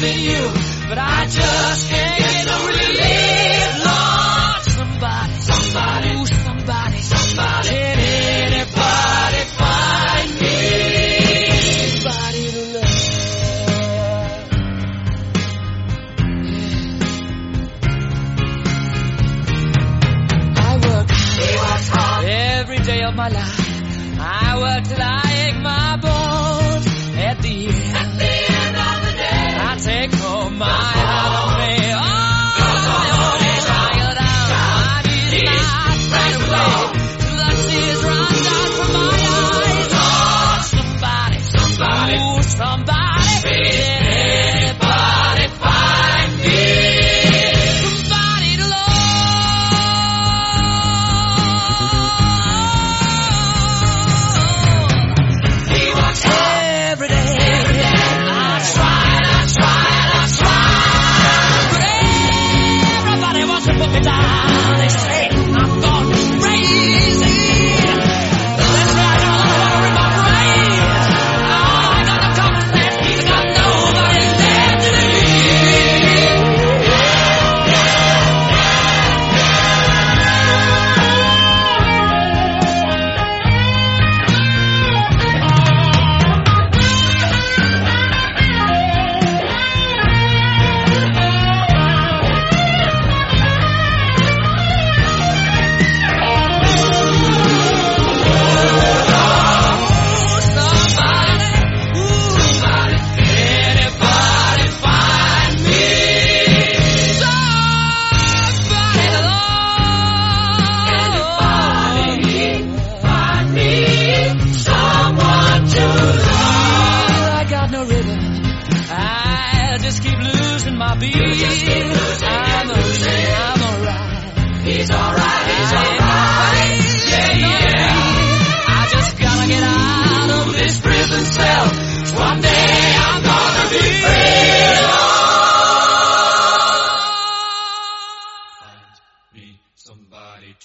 giving you, but I just can't get no relief. Lord, somebody, somebody, ooh, somebody, somebody. Can anybody find me? Somebody to love. I work. He works hard. Every day of my life, I work till I